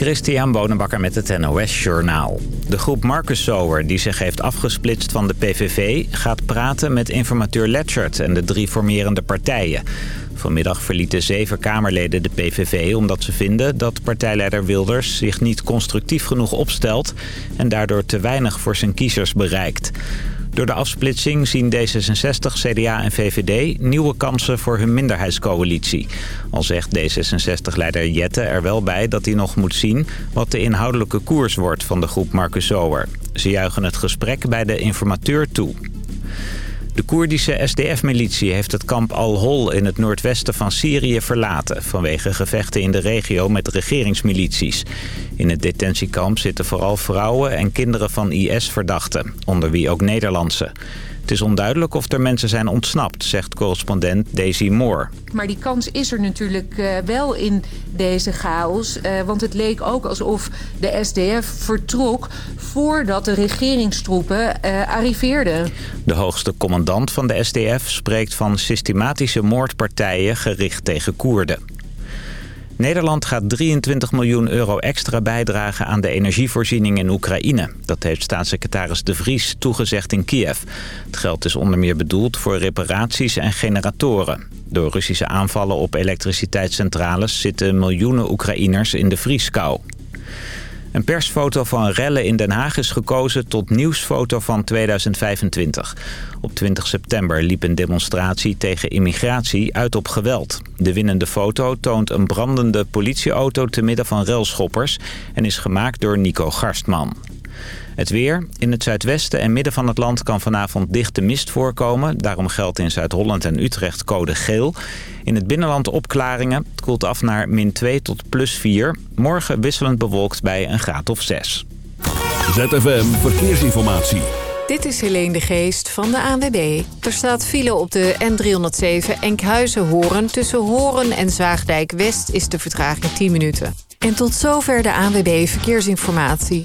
Christian Bonenbakker met het NOS Journaal. De groep Marcus Sower, die zich heeft afgesplitst van de PVV... gaat praten met informateur Letchert en de drie formerende partijen. Vanmiddag verlieten zeven Kamerleden de PVV omdat ze vinden... dat partijleider Wilders zich niet constructief genoeg opstelt... en daardoor te weinig voor zijn kiezers bereikt. Door de afsplitsing zien D66, CDA en VVD nieuwe kansen voor hun minderheidscoalitie. Al zegt D66-leider Jette er wel bij dat hij nog moet zien wat de inhoudelijke koers wordt van de groep Marcus Zower. Ze juichen het gesprek bij de informateur toe. De Koerdische SDF-militie heeft het kamp Al-Hol in het noordwesten van Syrië verlaten... vanwege gevechten in de regio met regeringsmilities. In het detentiekamp zitten vooral vrouwen en kinderen van IS-verdachten, onder wie ook Nederlandse. Het is onduidelijk of er mensen zijn ontsnapt, zegt correspondent Daisy Moore. Maar die kans is er natuurlijk uh, wel in deze chaos. Uh, want het leek ook alsof de SDF vertrok voordat de regeringstroepen uh, arriveerden. De hoogste commandant van de SDF spreekt van systematische moordpartijen gericht tegen Koerden. Nederland gaat 23 miljoen euro extra bijdragen aan de energievoorziening in Oekraïne. Dat heeft staatssecretaris De Vries toegezegd in Kiev. Het geld is onder meer bedoeld voor reparaties en generatoren. Door Russische aanvallen op elektriciteitscentrales zitten miljoenen Oekraïners in de vrieskou. Een persfoto van rellen in Den Haag is gekozen tot nieuwsfoto van 2025. Op 20 september liep een demonstratie tegen immigratie uit op geweld. De winnende foto toont een brandende politieauto te midden van relschoppers... en is gemaakt door Nico Garstman. Het weer. In het zuidwesten en midden van het land kan vanavond dichte mist voorkomen. Daarom geldt in Zuid-Holland en Utrecht code geel. In het binnenland opklaringen. Het koelt af naar min 2 tot plus 4. Morgen wisselend bewolkt bij een graad of 6. ZFM Verkeersinformatie. Dit is Helene de Geest van de ANWB. Er staat file op de N307 Enkhuizen-Horen. Tussen Horen en Zwaagdijk West is de vertraging 10 minuten. En tot zover de ANWB Verkeersinformatie.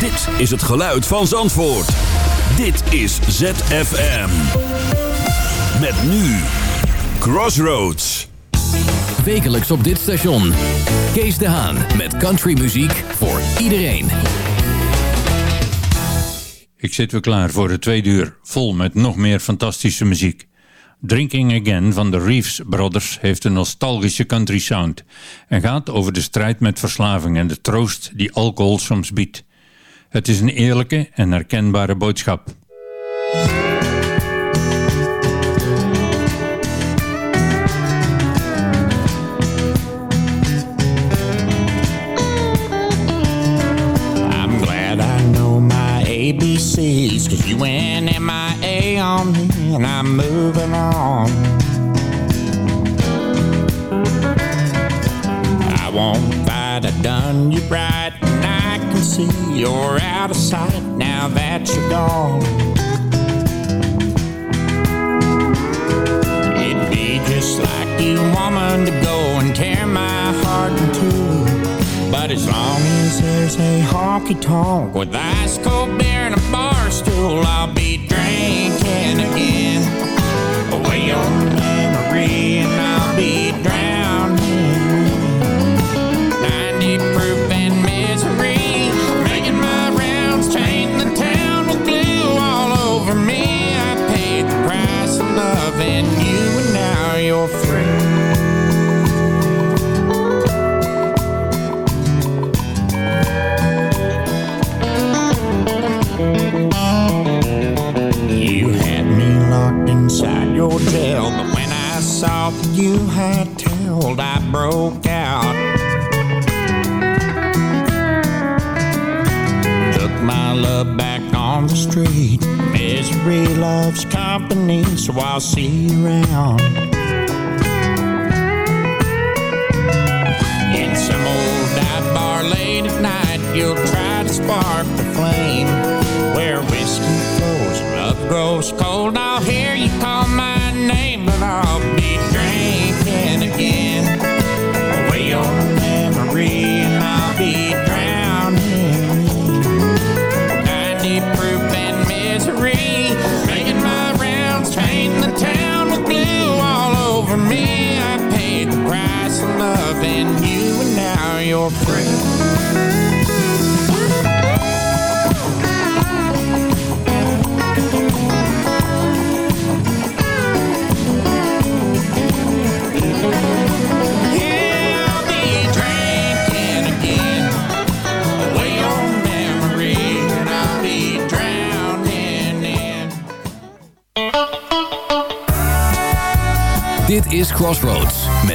Dit is het geluid van Zandvoort. Dit is ZFM. Met nu Crossroads. Wekelijks op dit station. Kees de Haan met countrymuziek voor iedereen. Ik zit weer klaar voor het tweede uur, vol met nog meer fantastische muziek. Drinking Again van de Reeves Brothers heeft een nostalgische country sound en gaat over de strijd met verslaving en de troost die alcohol soms biedt. Het is een eerlijke en herkenbare boodschap. I'm glad I know my ABCs Cause you went MIA on me And I'm moving on I won't fight, I done you right see you're out of sight Now that you're gone. It'd be just like you, woman To go and tear my heart in two. But as long as there's a honky tonk with ice cold beer and a bar stool, I'll be drinking again. Away your memory, hotel. But when I saw you had told, I broke out. Took my love back on the street. Misery loves company, so I'll see you around. In some old dive bar late at night, you'll try to spark the flame where whiskey flows, love grows cold. again Away your memory and I'll be drowning. I need proof and misery. Making my rounds, painting the town with blue all over me. I paid the price of loving you and now you're free.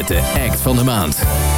de act van de maand.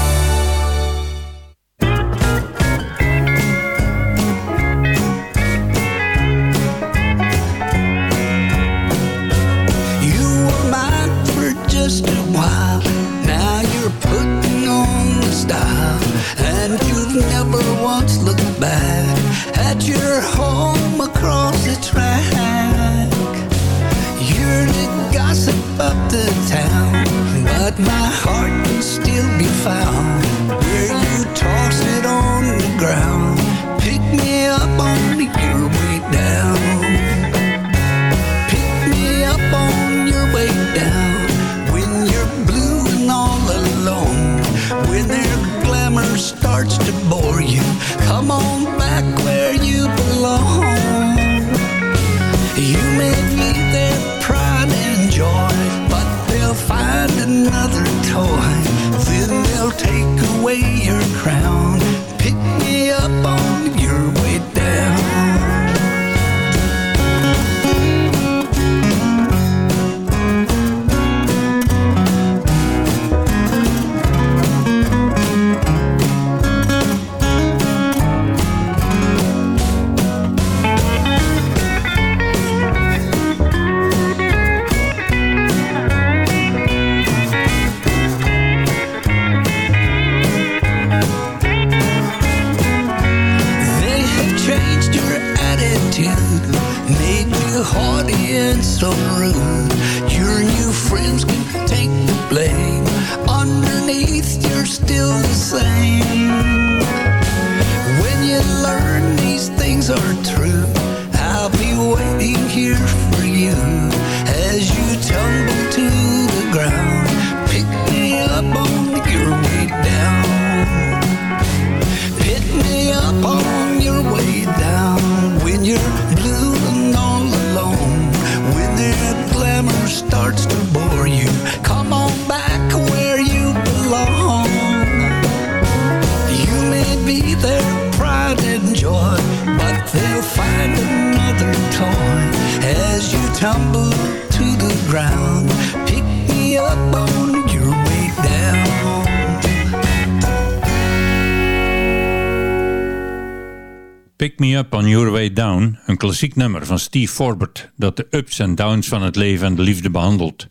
klassiek nummer van Steve Forbert dat de ups en downs van het leven en de liefde behandelt.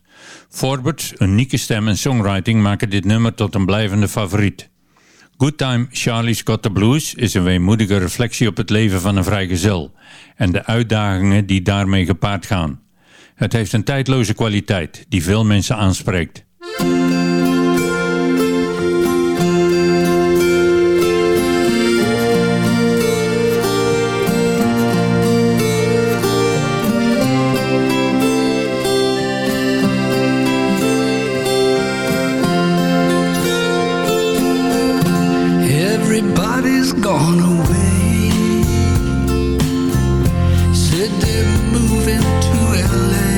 Forbert's unieke stem en songwriting maken dit nummer tot een blijvende favoriet. Good Time Charlie's Got the Blues is een weemoedige reflectie op het leven van een vrijgezel en de uitdagingen die daarmee gepaard gaan. Het heeft een tijdloze kwaliteit die veel mensen aanspreekt. did they move into LA?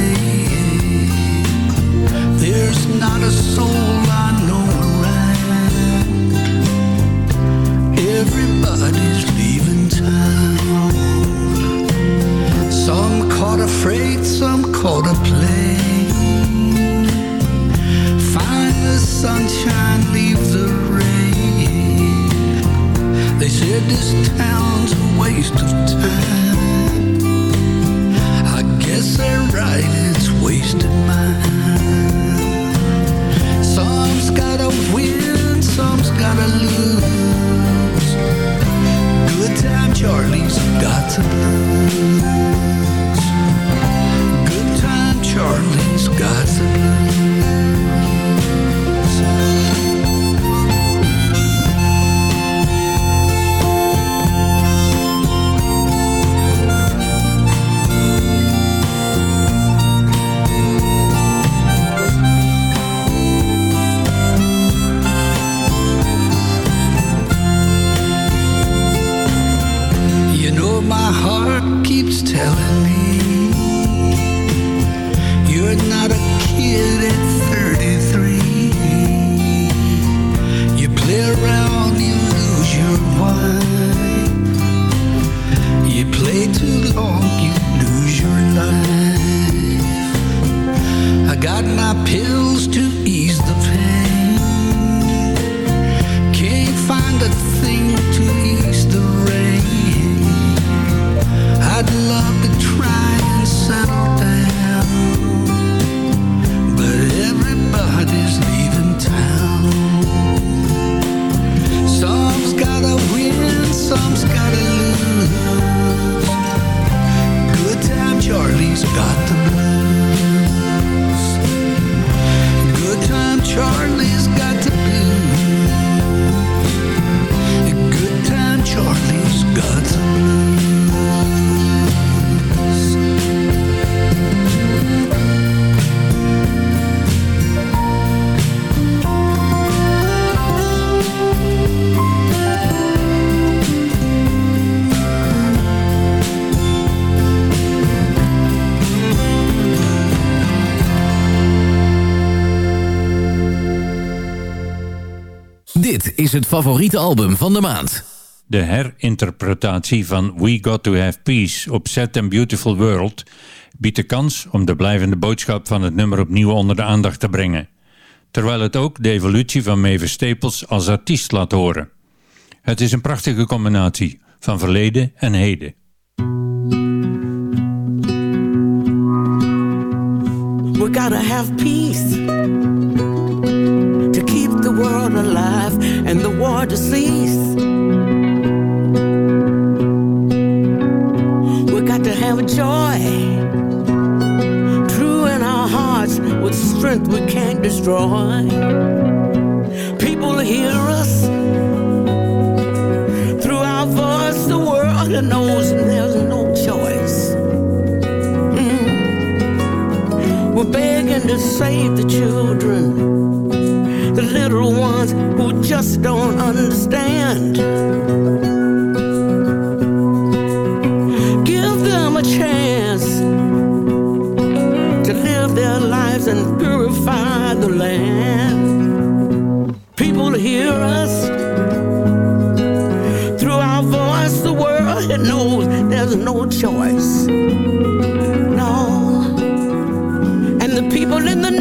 Is het favoriete album van de maand. De herinterpretatie van We Got To Have Peace op Set and Beautiful World biedt de kans om de blijvende boodschap van het nummer opnieuw onder de aandacht te brengen. Terwijl het ook de evolutie van Mavis Staples als artiest laat horen. Het is een prachtige combinatie van verleden en heden. We gotta have peace to keep the world alive and the war to cease. We got to have a joy true in our hearts with strength we can't destroy. People hear us through our voice. The world knows there's no choice. Mm. We're begging to save the children, the little ones who just don't understand. Give them a chance to live their lives and purify the land. People hear us through our voice. The world it knows there's no choice. No. And the people in the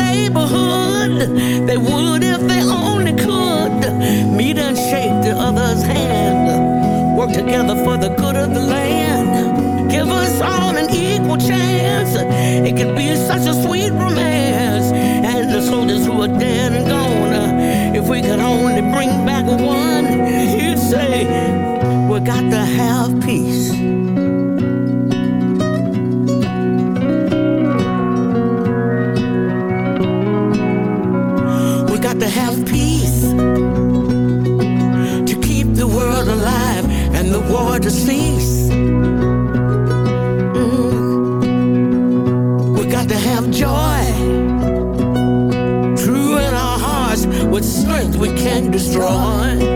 they would if they only could meet and shake the other's hand. Work together for the good of the land. Give us all an equal chance. It could be such a sweet romance. And the soldiers who are dead and gone, if we could only bring back one, you'd say, we got to have peace. Have peace to keep the world alive and the war to cease. Mm. We got to have joy true in our hearts with strength we can't destroy.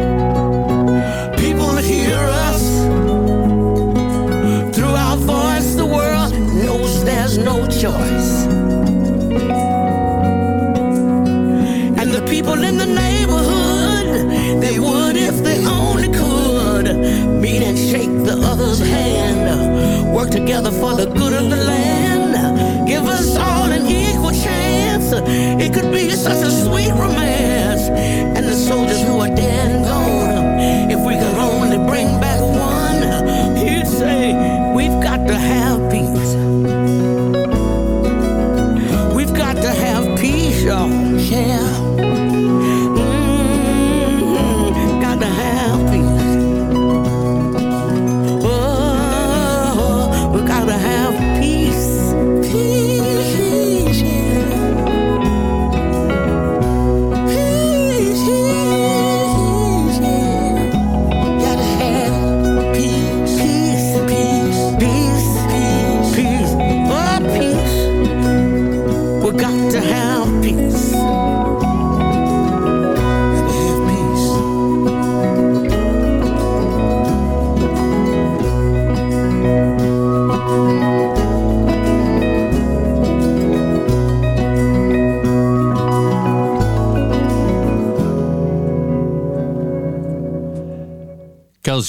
For the good of the land. Give us all an equal chance. It could be such a sweet romance. And the soldiers who are dead and gone, if we could only bring back one, he'd say, We've got to have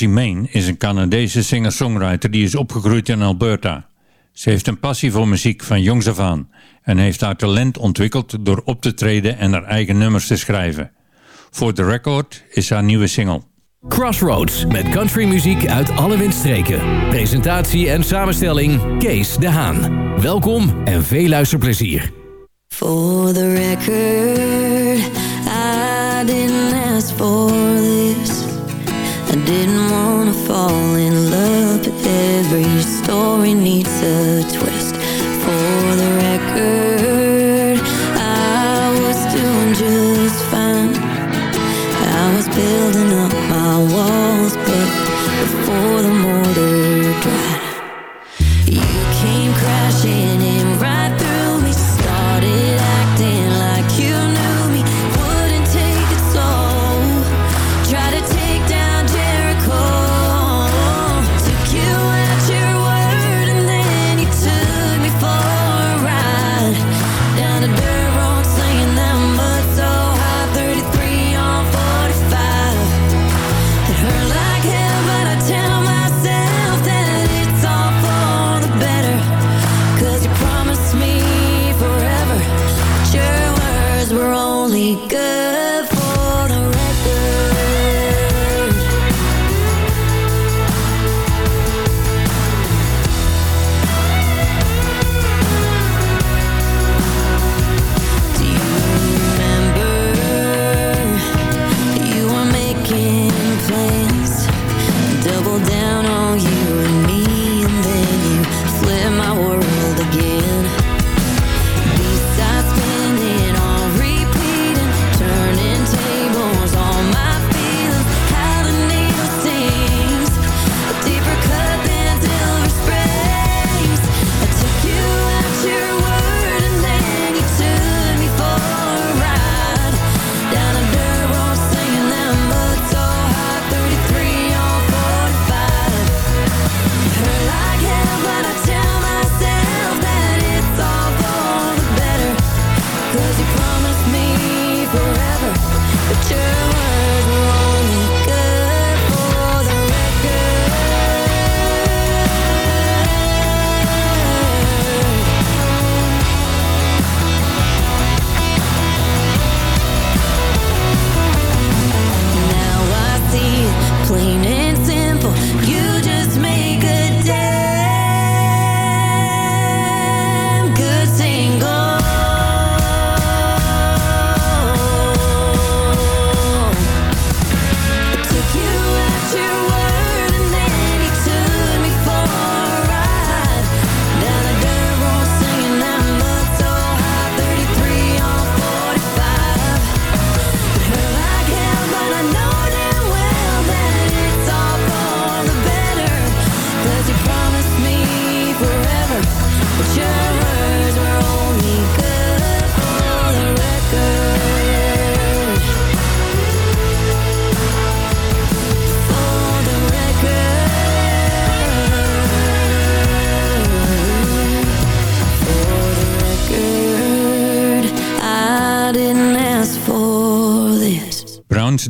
Main is een Canadese singer-songwriter die is opgegroeid in Alberta. Ze heeft een passie voor muziek van jongs af aan en heeft haar talent ontwikkeld door op te treden en haar eigen nummers te schrijven. Voor The Record is haar nieuwe single. Crossroads met countrymuziek uit alle windstreken. Presentatie en samenstelling Kees de Haan. Welkom en veel luisterplezier. For the record, I didn't ask for this. I didn't wanna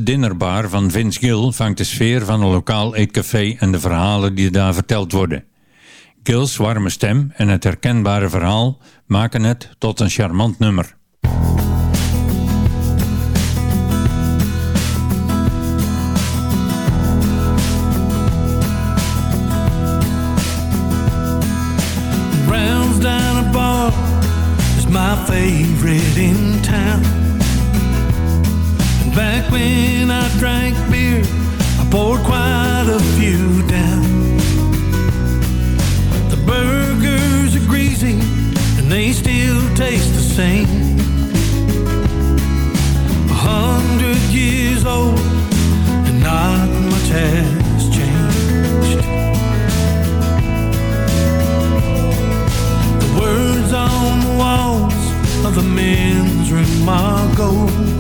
Brown's Dinner Bar van Vince Gill vangt de sfeer van een lokaal eetcafé en de verhalen die daar verteld worden. Gill's warme stem en het herkenbare verhaal maken het tot een charmant nummer. Poured quite a few down. The burgers are greasy and they still taste the same. A hundred years old and not much has changed. The words on the walls of the men's room are gold.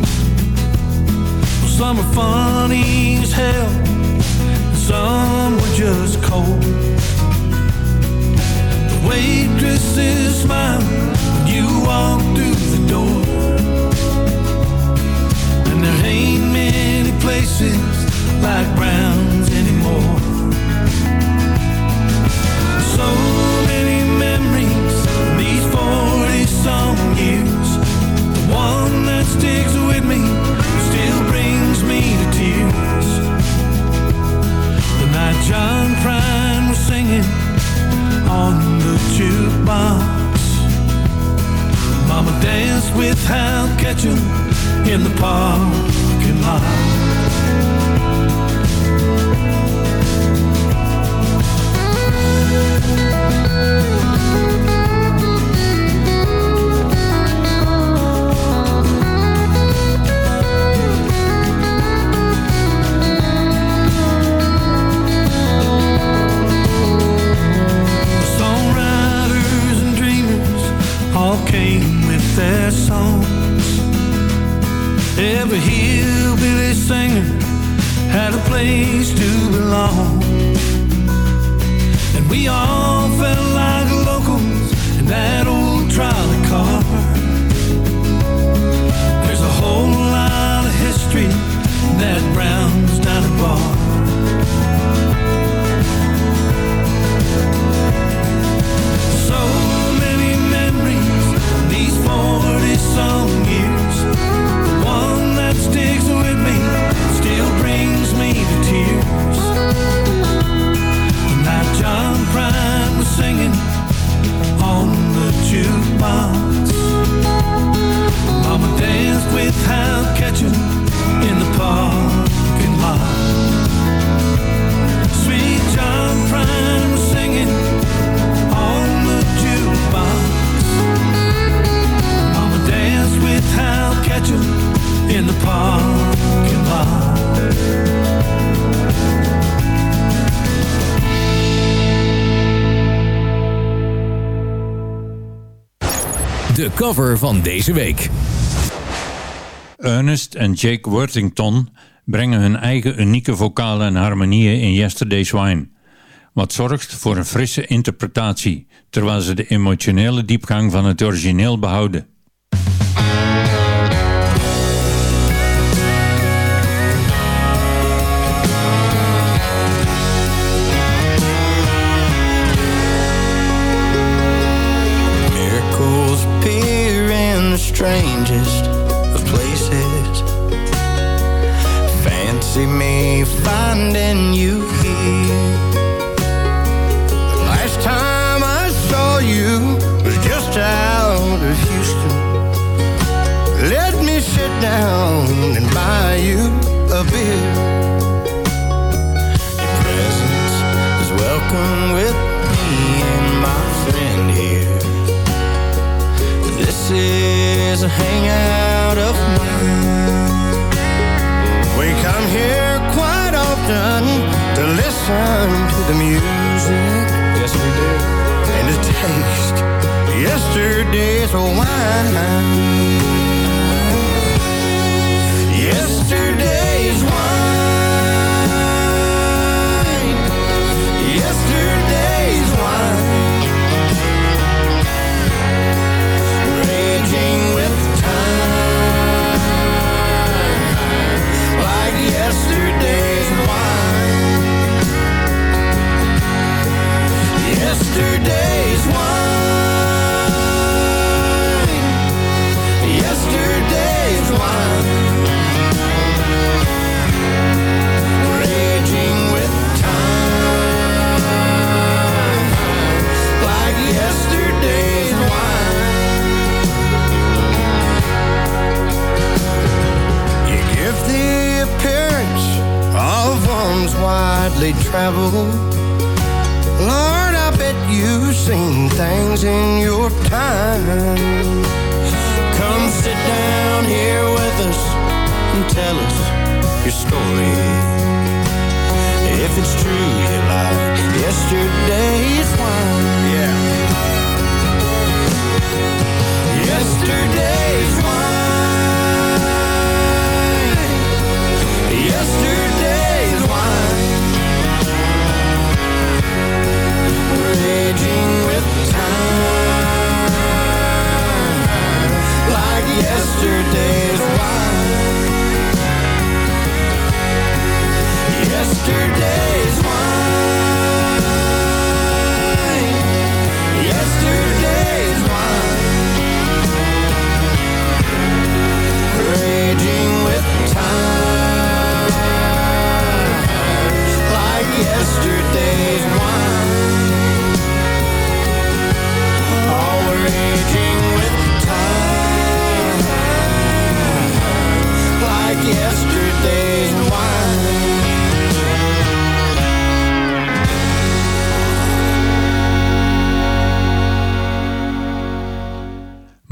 Some are funny as hell, some were just cold. The waitress's smile when you walk through the door. And there ain't many places like Brown's on the jukebox. Mama danced without catching in the parking lot. came with their songs. Every hillbilly singer had a place to belong. And we all felt like locals in that old trolley car. There's a whole lot of history in that Brown's Diner bar. Cover van deze week. Ernest en Jake Worthington brengen hun eigen unieke vocalen en harmonieën in Yesterday's Wine. Wat zorgt voor een frisse interpretatie, terwijl ze de emotionele diepgang van het origineel behouden. Yesterday's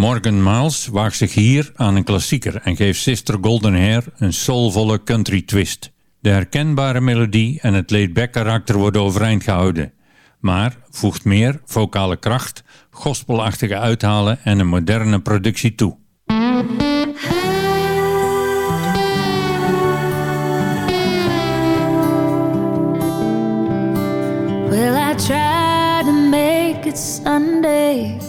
Morgan Miles waagt zich hier aan een klassieker en geeft Sister Golden Hair een soulvolle country twist. De herkenbare melodie en het laid-back karakter worden overeind gehouden, maar voegt meer vocale kracht, gospelachtige uithalen en een moderne productie toe. Well, I try to make it Sunday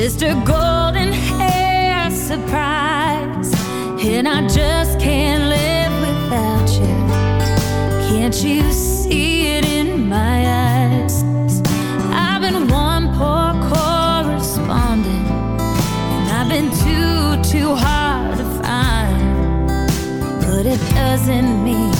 Sister Golden Hair Surprise, and I just can't live without you. Can't you see it in my eyes? I've been one poor correspondent, and I've been too, too hard to find. But it doesn't mean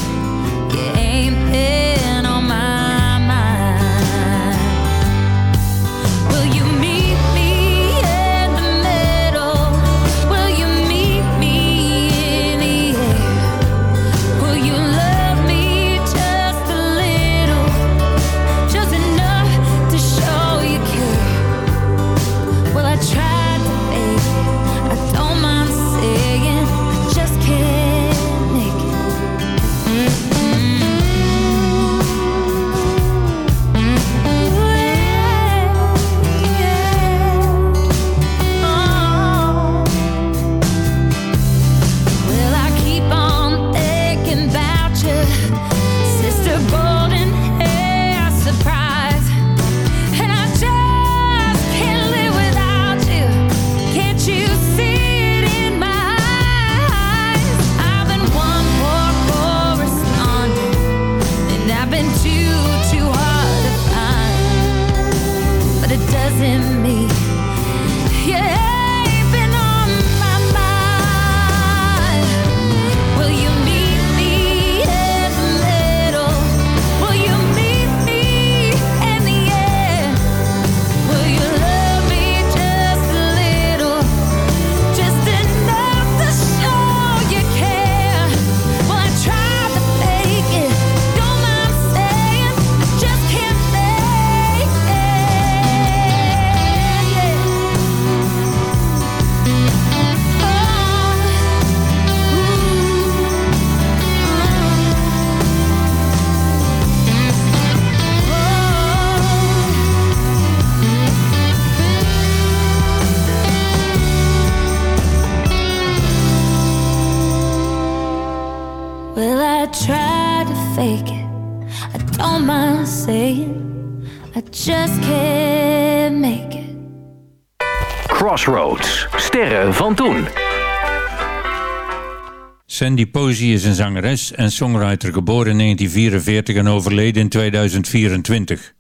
Sandy Posey is een zangeres en songwriter geboren in 1944 en overleden in 2024.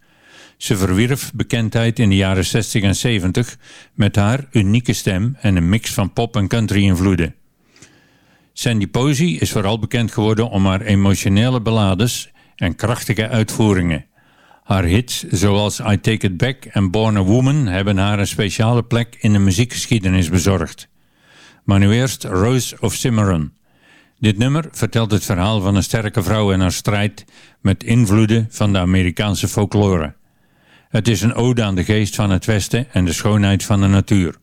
Ze verwierf bekendheid in de jaren 60 en 70 met haar unieke stem en een mix van pop en country invloeden. Sandy Posey is vooral bekend geworden om haar emotionele ballades en krachtige uitvoeringen. Haar hits zoals I Take It Back en Born a Woman hebben haar een speciale plek in de muziekgeschiedenis bezorgd. Maar nu eerst Rose of Cimarron. Dit nummer vertelt het verhaal van een sterke vrouw en haar strijd met invloeden van de Amerikaanse folklore. Het is een ode aan de geest van het Westen en de schoonheid van de natuur.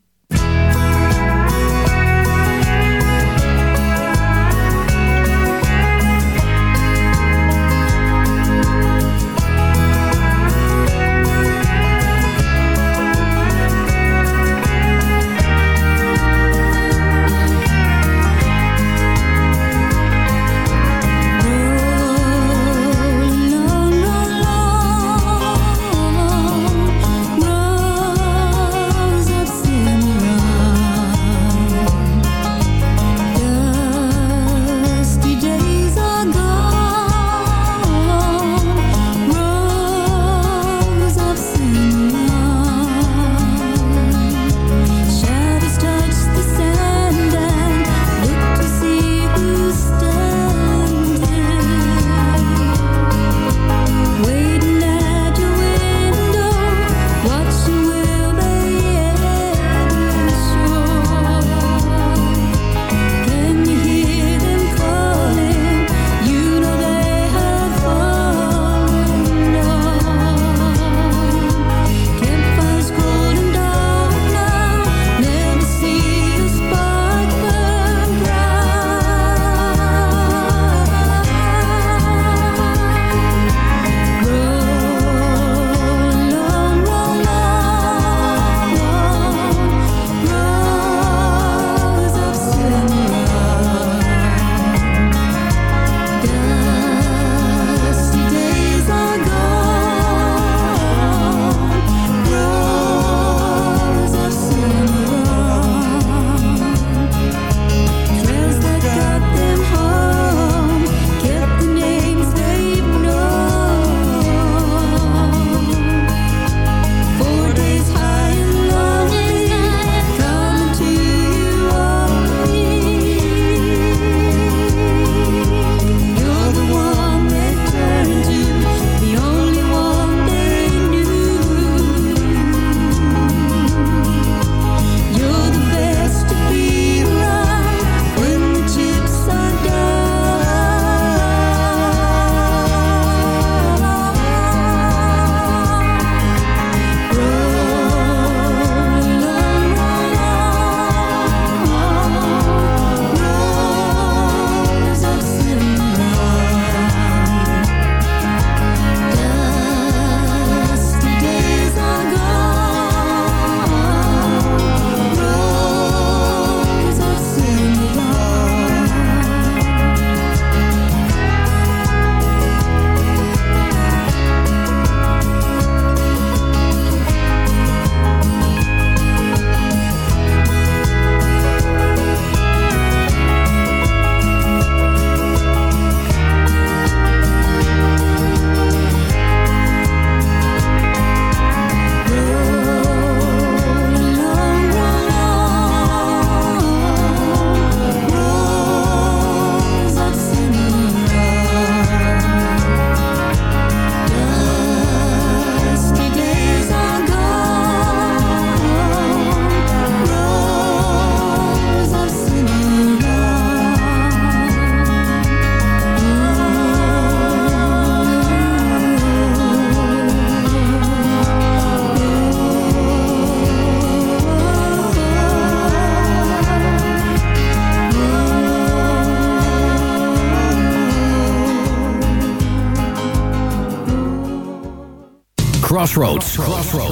Crossroads.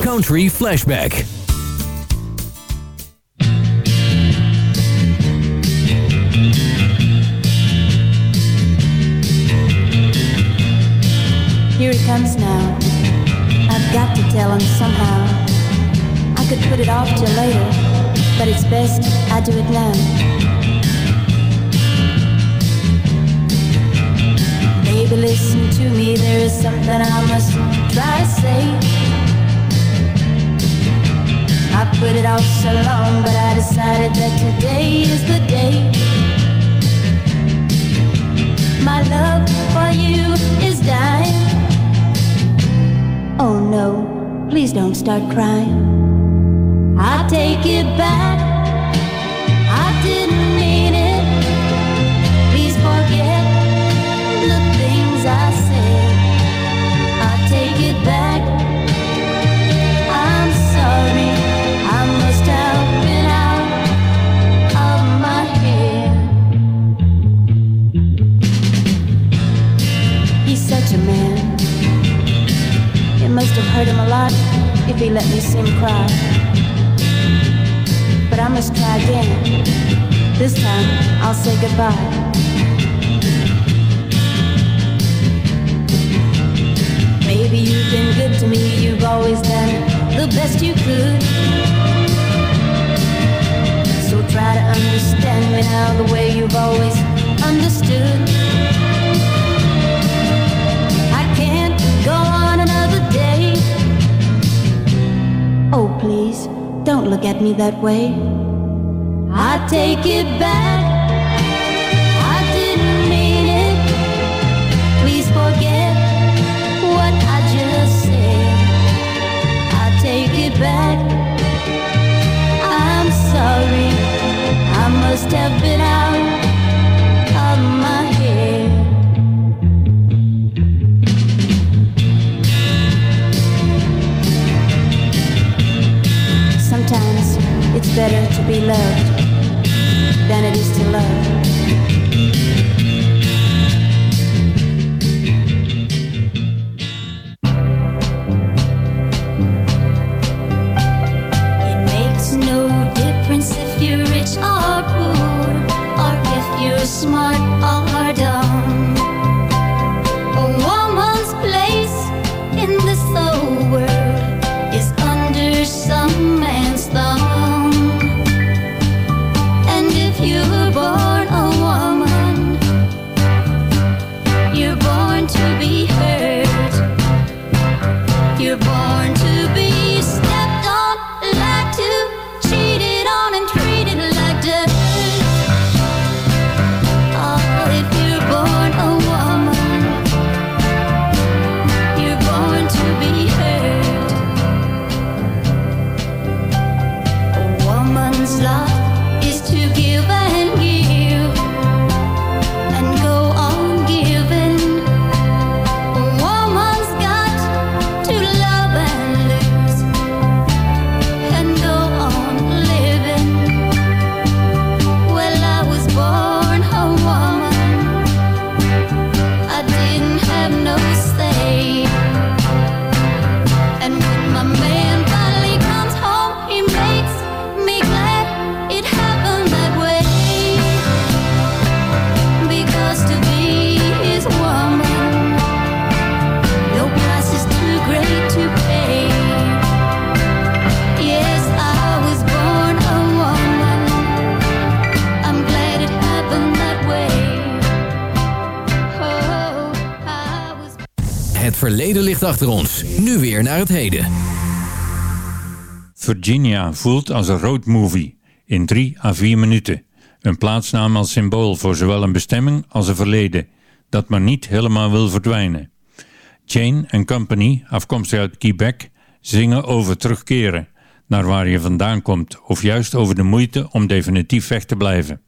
Country Flashback. Here he comes now. I've got to tell him somehow. I could put it off till later, but it's best I do it now. Baby, listen to me, there is something I must to say. I put it off so long, but I decided that today is the day. My love for you is dying. Oh no, please don't start crying. I take it back. He let me see him cry. But I must try again. This time I'll say goodbye. Maybe you've been good to me, you've always done the best you could. So try to understand me now the way you've always understood. Please, don't look at me that way. I take it back. I didn't mean it. Please forget what I just said. I take it back. I'm sorry. I must have been out it's better to be loved than it is to love. It ons. Nu weer naar het heden. Virginia voelt als een road movie in 3 à 4 minuten. Een plaatsnaam als symbool voor zowel een bestemming als een verleden dat maar niet helemaal wil verdwijnen. Jane Company, afkomstig uit Quebec, zingen over terugkeren naar waar je vandaan komt of juist over de moeite om definitief weg te blijven.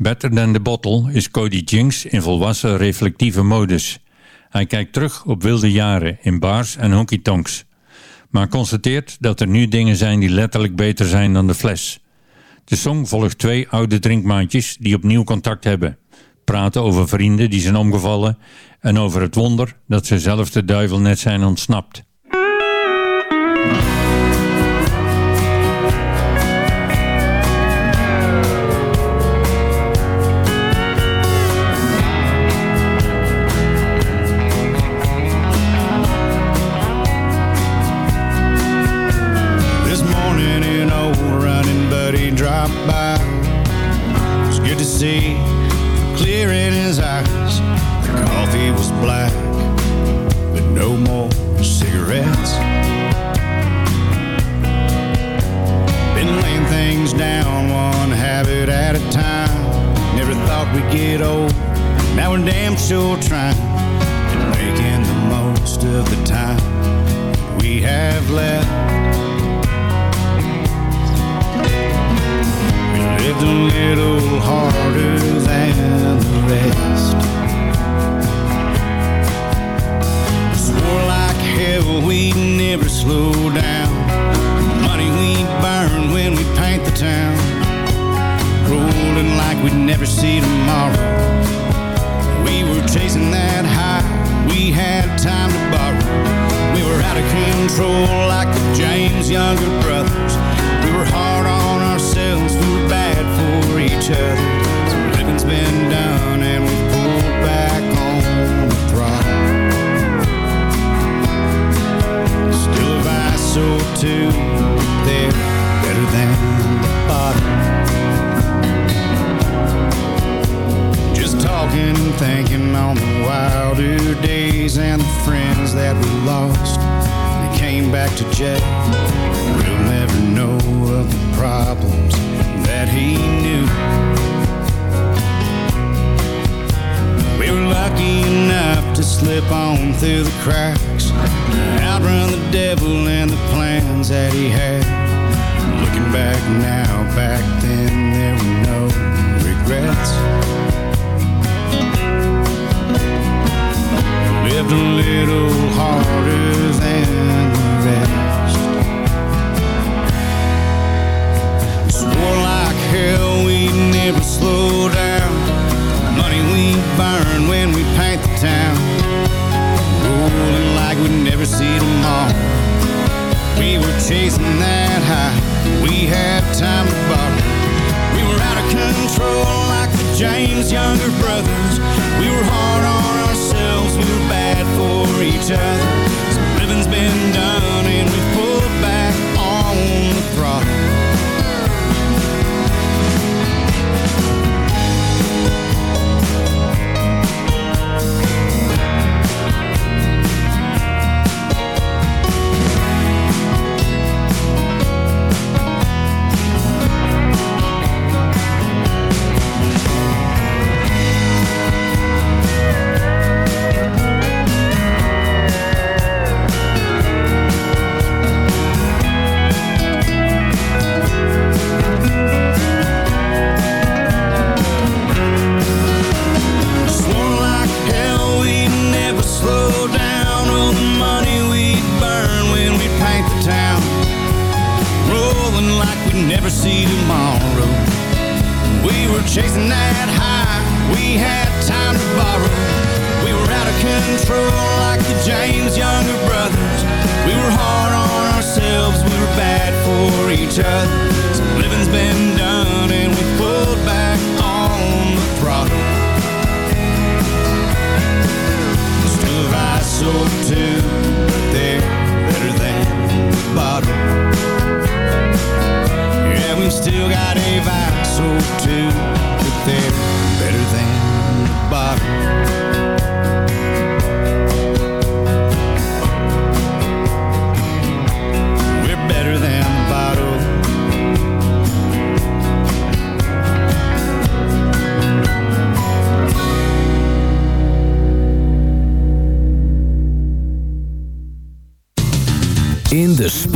Better Than The Bottle is Cody Jinks in volwassen reflectieve modus. Hij kijkt terug op wilde jaren in bars en honky-tonks. Maar constateert dat er nu dingen zijn die letterlijk beter zijn dan de fles. De song volgt twee oude drinkmaatjes die opnieuw contact hebben. Praten over vrienden die zijn omgevallen en over het wonder dat ze zelf de duivel net zijn ontsnapt.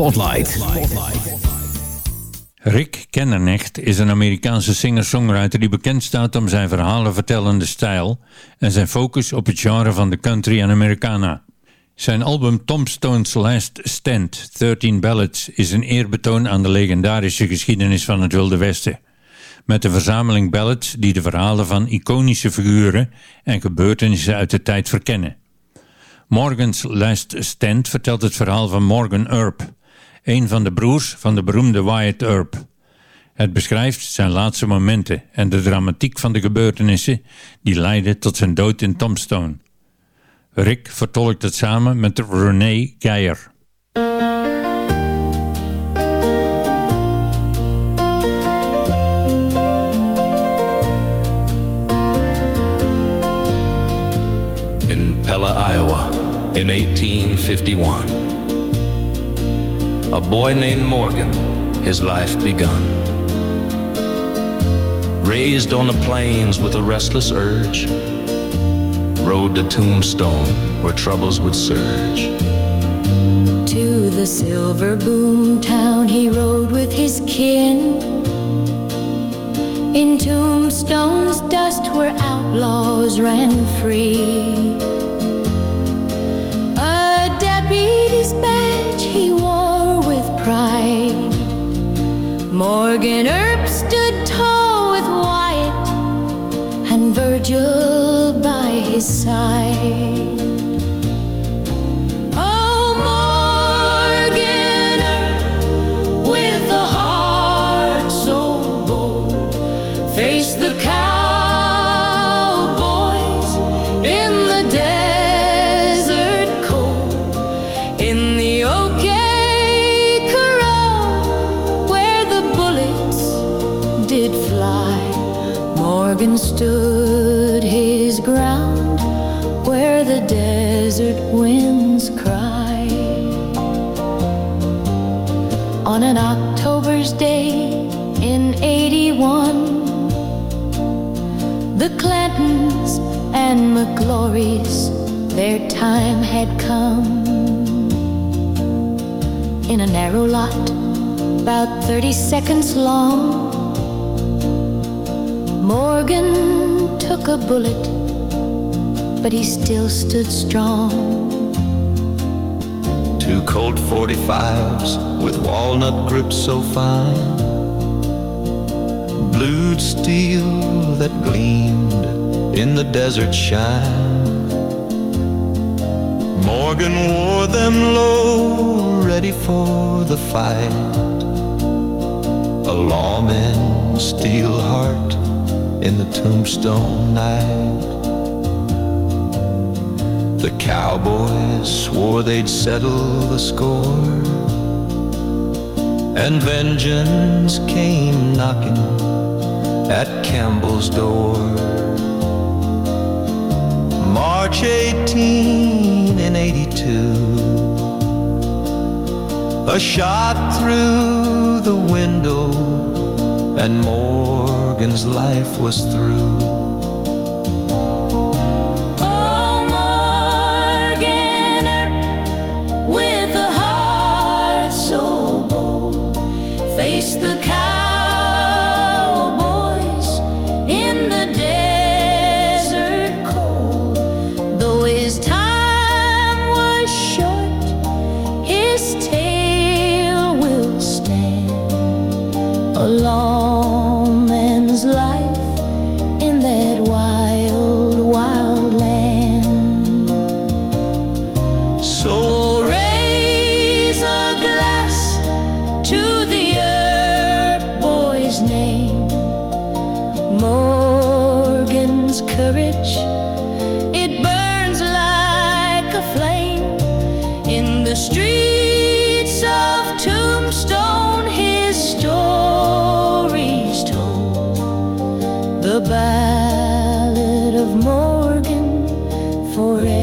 Spotlight. Rick Kennernecht is een Amerikaanse singer-songwriter die bekend staat om zijn verhalenvertellende stijl en zijn focus op het genre van de country en Americana. Zijn album Tombstone's Last Stand, 13 Ballads, is een eerbetoon aan de legendarische geschiedenis van het Wilde Westen. Met een verzameling ballads die de verhalen van iconische figuren en gebeurtenissen uit de tijd verkennen. Morgan's Last Stand vertelt het verhaal van Morgan Earp, een van de broers van de beroemde Wyatt Earp. Het beschrijft zijn laatste momenten en de dramatiek van de gebeurtenissen die leidden tot zijn dood in Tombstone. Rick vertolkt het samen met René Geijer. in Pella, Iowa, in 1851. A boy named Morgan, his life begun. Raised on the plains with a restless urge, rode to Tombstone where troubles would surge. To the silver boom town he rode with his kin. In Tombstone's dust where outlaws ran free. A deputy's badge he wore Morgan Earp stood tall with Wyatt and Virgil by his side. Time had come. In a narrow lot, about 30 seconds long, Morgan took a bullet, but he still stood strong. Two Colt 45s with walnut grips so fine. Blued steel that gleamed in the desert shine. Morgan wore them low, ready for the fight. A lawman's steel heart in the tombstone night. The cowboys swore they'd settle the score. And vengeance came knocking at Campbell's door. March 18 in 82. A shot through the window, and Morgan's life was through. Streets of Tombstone. His story's told. The ballad of Morgan forever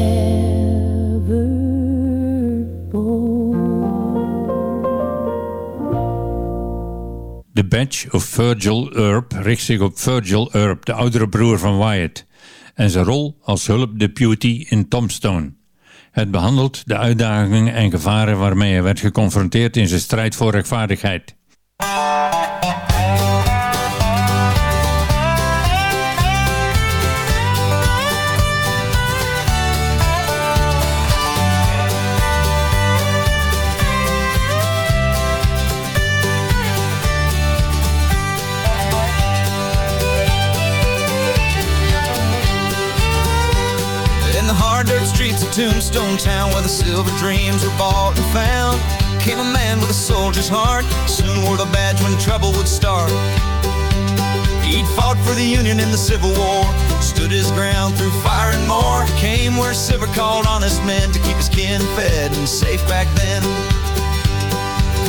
The Badge of Virgil Earp richt zich op Virgil Earp, de oudere broer van Wyatt, en zijn rol als hulpdeputy in Tombstone. Het behandelt de uitdagingen en gevaren waarmee hij werd geconfronteerd in zijn strijd voor rechtvaardigheid. Tombstone Town where the silver dreams were bought and found. Came a man with a soldier's heart Soon wore the badge when trouble would start. He'd fought for the Union in the Civil War Stood his ground through fire and more. Came where Silver called honest men To keep his kin fed and safe back then.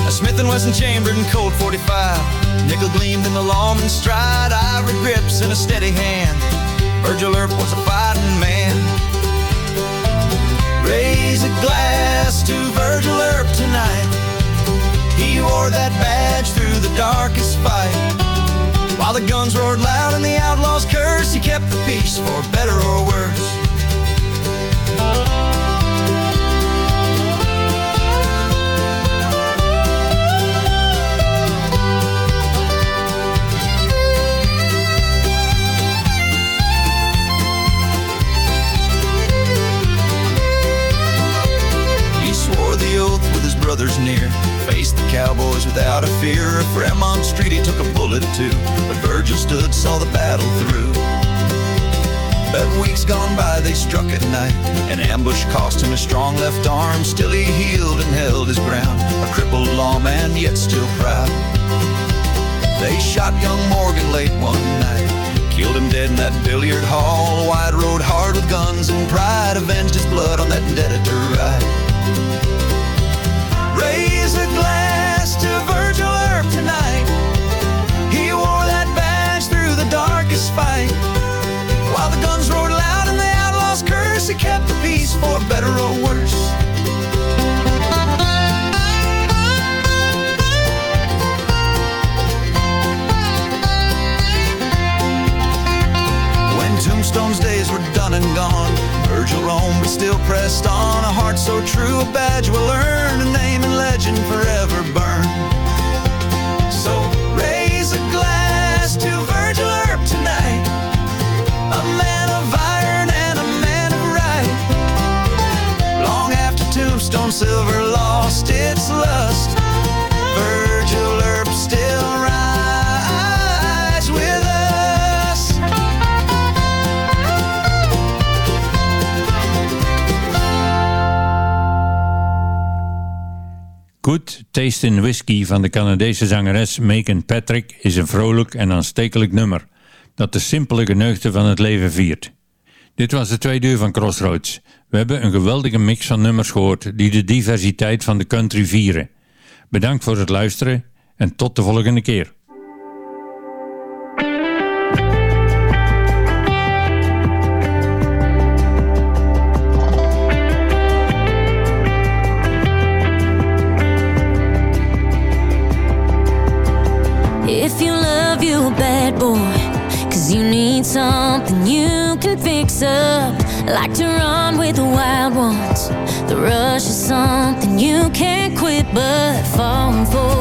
A Smith and Wesson chambered in Colt 45 Nickel gleamed in the lawman's stride. Ivory grips in a steady hand. Virgil Earp was a fighting man Raise a glass to Virgil Earp tonight. He wore that badge through the darkest fight. While the guns roared loud and the outlaws cursed, he kept the peace for better or worse. Without a fear. Fremont Street he took a bullet too. But Virgil stood, saw the battle through. But weeks gone by, they struck at night. An ambush cost him a strong left arm. Still he healed and held his ground. A crippled lawman, yet still proud. They shot young Morgan late one night. Killed him dead in that billiard hall. Wyatt rode hard with guns and pride. Avenged his blood on that deader ride. Raise a glass he kept the peace for better or worse. When Tombstone's days were done and gone, Virgil roamed but still pressed on. A heart so true, a badge will earn, a name and legend forever burn. still. Good Taste in Whiskey van de Canadese zangeres Megan Patrick is een vrolijk en aanstekelijk nummer dat de simpele geneugten van het leven viert. Dit was de tweede uur van Crossroads. We hebben een geweldige mix van nummers gehoord die de diversiteit van de country vieren. Bedankt voor het luisteren en tot de volgende keer. up. Like to run with the wild ones. The rush is something you can't quit, but falling for.